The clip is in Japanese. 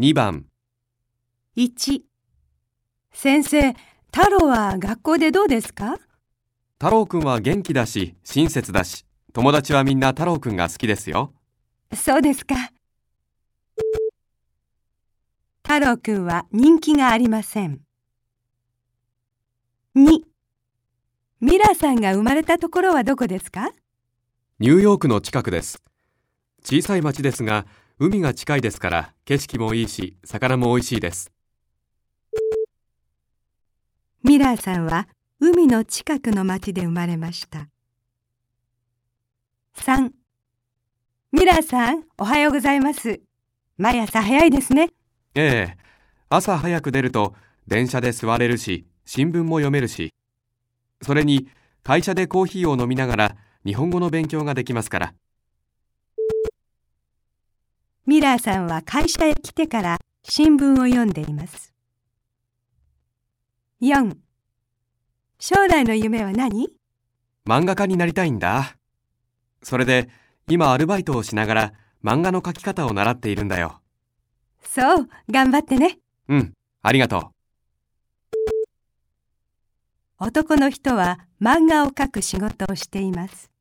2番、1先生、太郎は学校でどうですか？太郎くんは元気だし、親切だし、友達はみんな太郎くんが好きですよ。そうですか。太郎くんは人気がありません。2ミラさんが生まれたところはどこですか？ニューヨークの近くです。小さい町ですが、海が近いですから、景色もいいし、魚も美味しいです。ミラーさんは海の近くの町で生まれました。3ミラーさん、おはようございます。毎朝早いですね。ええ、朝早く出ると、電車で座れるし、新聞も読めるし、それに、会社でコーヒーを飲みながら、日本語の勉強ができますから。ミラーさんは会社へ来てから新聞を読んでいます。4将来の夢は何？漫画家になりたいんだ。それで、今アルバイトをしながら、漫画の描き方を習っているんだよ。そう、頑張ってね。うん、ありがとう。男の人は漫画を描く仕事をしています。